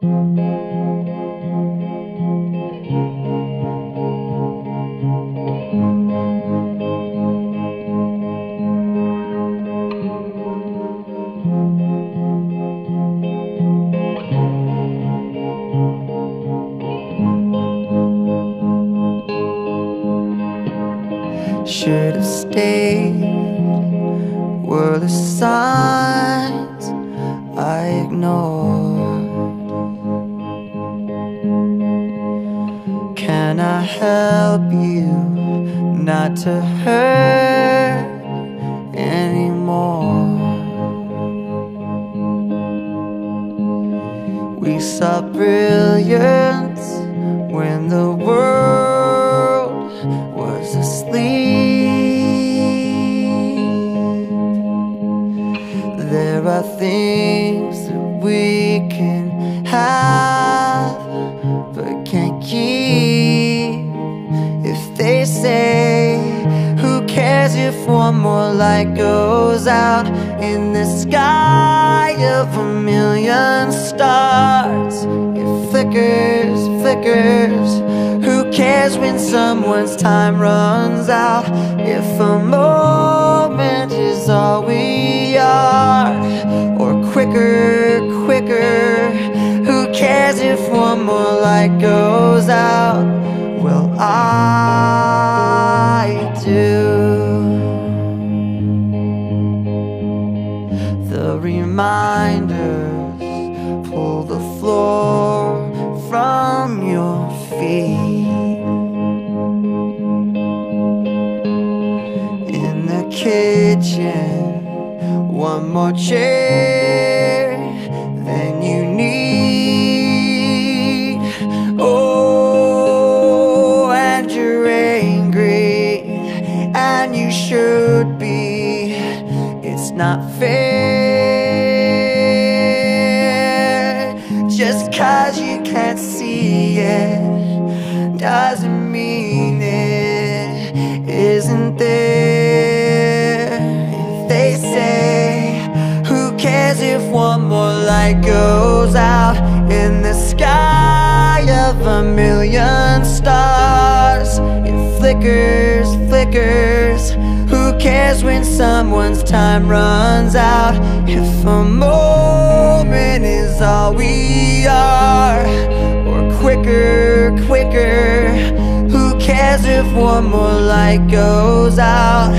Should have stayed. Were the signs help you not to hurt anymore? We saw brilliance when the world if one more light goes out in the sky of a million stars? It flickers, flickers. Who cares when someone's time runs out? If a moment is all we are, or quicker, quicker. Who cares if one more light goes out? Well, I reminders pull the floor from your feet. In the kitchen, one more chair than you need. Oh, and you're angry, and you should be. It's not fair. It doesn't mean it isn't there. If they say, Who cares if one more light goes out in the sky of a million stars? It flickers, flickers. Who cares when someone's time runs out? If a moment one more light goes out?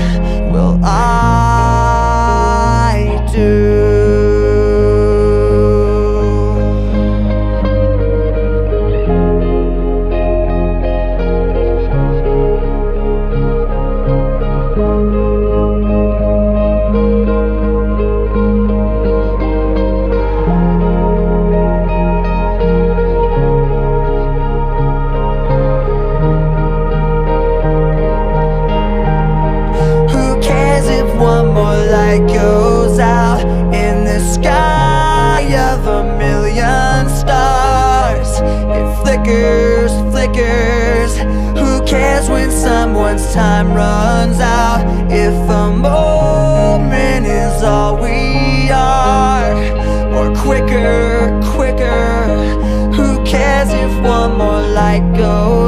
will I more light goes out in the sky of a million stars. It flickers, flickers. Who cares when someone's time runs out? If a moment is all we are Or quicker, quicker. Who cares if one more light goes